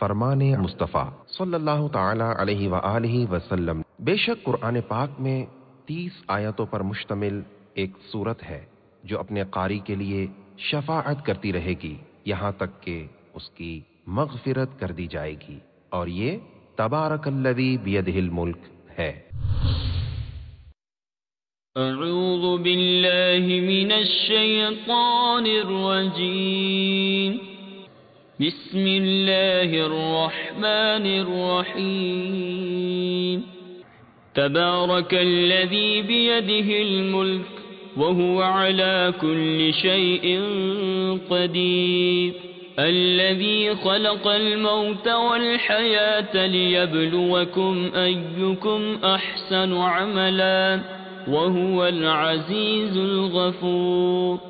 فرمان مصطفیٰ صلی اللہ تعالی علیہ وآلہ وسلم، بے شک قرآن پاک میں تیس آیتوں پر مشتمل ایک سورت ہے جو اپنے قاری کے لیے شفاعت کرتی رہے گی، یہاں تک کہ اس کی مغفرت کر دی جائے گی۔ اور یہ تبارک الذی بیدہ الملک ہے۔ اعوذ باللہ من الشیطان الرجیم۔ بسم اللہ الرحمن الرحیم تبارک الذي بيده الملك وهو على كل شيء قدير الذي خلق الموت والحياة ليبلوكم أيكم أحسن عملا وهو العزيز الغفور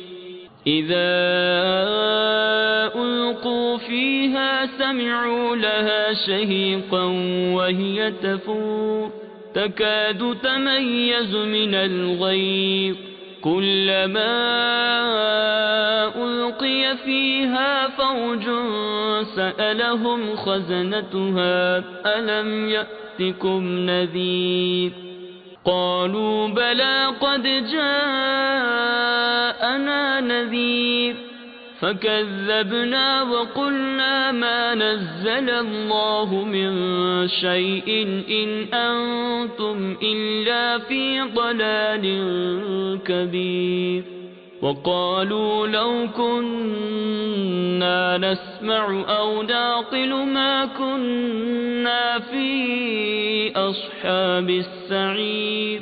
إذا ألقوا فيها سمعوا لها شهيقا وهي تفور تكاد تميز من الغيظ كلما ألقي فيها فوج سألهم خزنتها ألم يأتكم نذير قالوا بلى قد جاء الكذيب فكذبنا وقلنا ما نزل الله من شيء إن أنتم إلا في ضلال كبير. وقالوا لو كنا نسمع أو ناقل ما كنا في أصحاب السعير.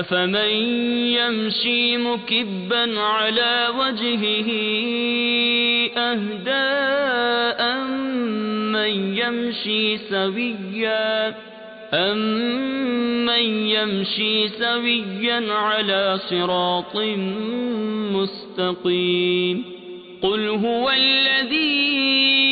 افمن يمشي مكبا على وجهه اهدى امن يمشي سويا امن يمشي سويا على صراط مستقيم قل هو الذي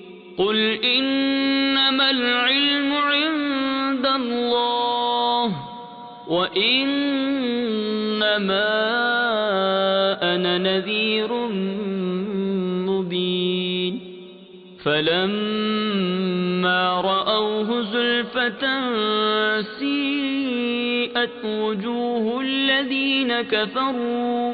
قل إنما العلم عند الله وإنما أنا نذير مبين فلما رأوه زلفة سيئت وجوه الذين كفروا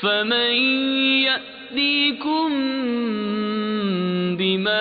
فمن يأتيكم بماء